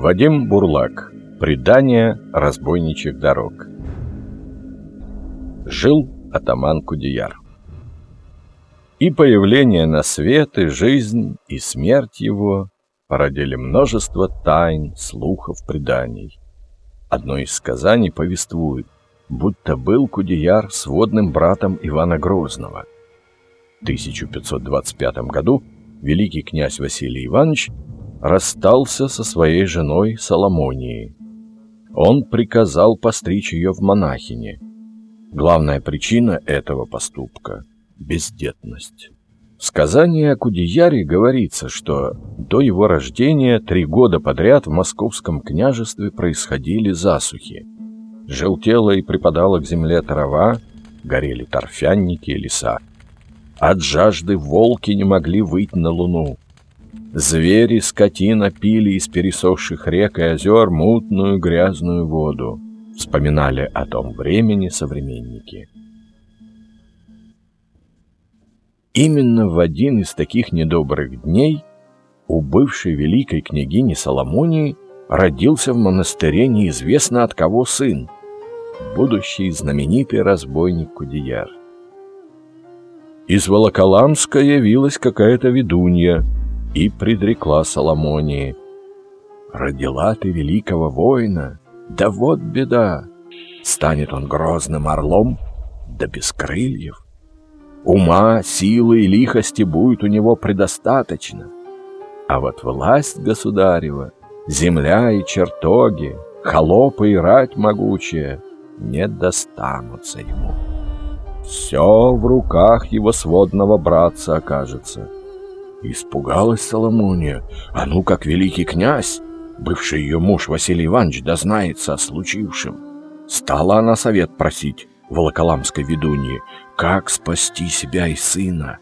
Вадим Бурлак. Предание разбойничьих дорог. Жил атаман Кудеяр. И появление на свет, и жизнь, и смерть его породили множество тайн, слухов, преданий. Одно из сказаний повествует, будто был Кудеяр сводным братом Ивана Грозного. В 1525 году великий князь Василий Иванович расстался со своей женой Соломонией. Он приказал постричь ее в монахине. Главная причина этого поступка – бездетность. В сказании о Кудеяре говорится, что до его рождения три года подряд в московском княжестве происходили засухи. Желтела и припадала к земле трава, горели торфянники и леса. От жажды волки не могли выйти на луну. Звери, скотина пили из пересохших рек и озер мутную грязную воду. Вспоминали о том времени современники. Именно в один из таких недобрых дней у бывшей великой княгини Соломонии родился в монастыре неизвестно от кого сын, будущий знаменитый разбойник Кудеяр. Из Волоколамска явилась какая-то ведунья — и предрекла Соломонии. «Родила ты великого воина, да вот беда! Станет он грозным орлом, да без крыльев. Ума, силы и лихости будет у него предостаточно. А вот власть государева, земля и чертоги, холопы и рать могучая не достанутся ему. Все в руках его сводного братца окажется» Испугалась Соломония. А ну, как великий князь, бывший ее муж Василий Иванович, дознается о случившем. Стала она совет просить Волоколамской ведуньи, как спасти себя и сына.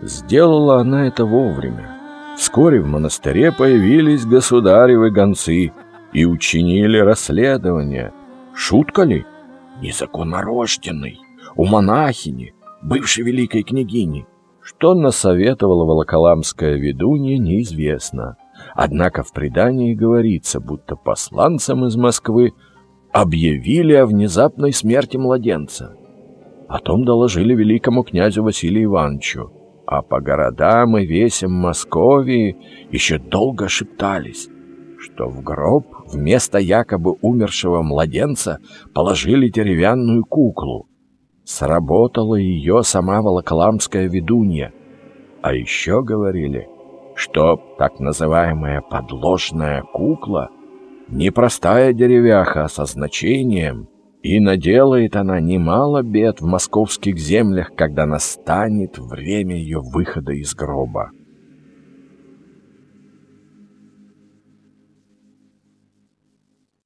Сделала она это вовремя. Вскоре в монастыре появились государевы гонцы и учинили расследование. Шутка ли? Незаконнорожденный, у монахини, бывшей великой княгини, что насоветовала волоколамская ведунья, неизвестно. Однако в предании говорится, будто посланцам из Москвы объявили о внезапной смерти младенца. О том доложили великому князю Василию Ивановичу, а по городам и весям Московии еще долго шептались, что в гроб вместо якобы умершего младенца положили деревянную куклу, Сработала ее сама волоколамская ведунья. А еще говорили, что так называемая подложная кукла непростая деревяха со значением, и наделает она немало бед в московских землях, когда настанет время ее выхода из гроба.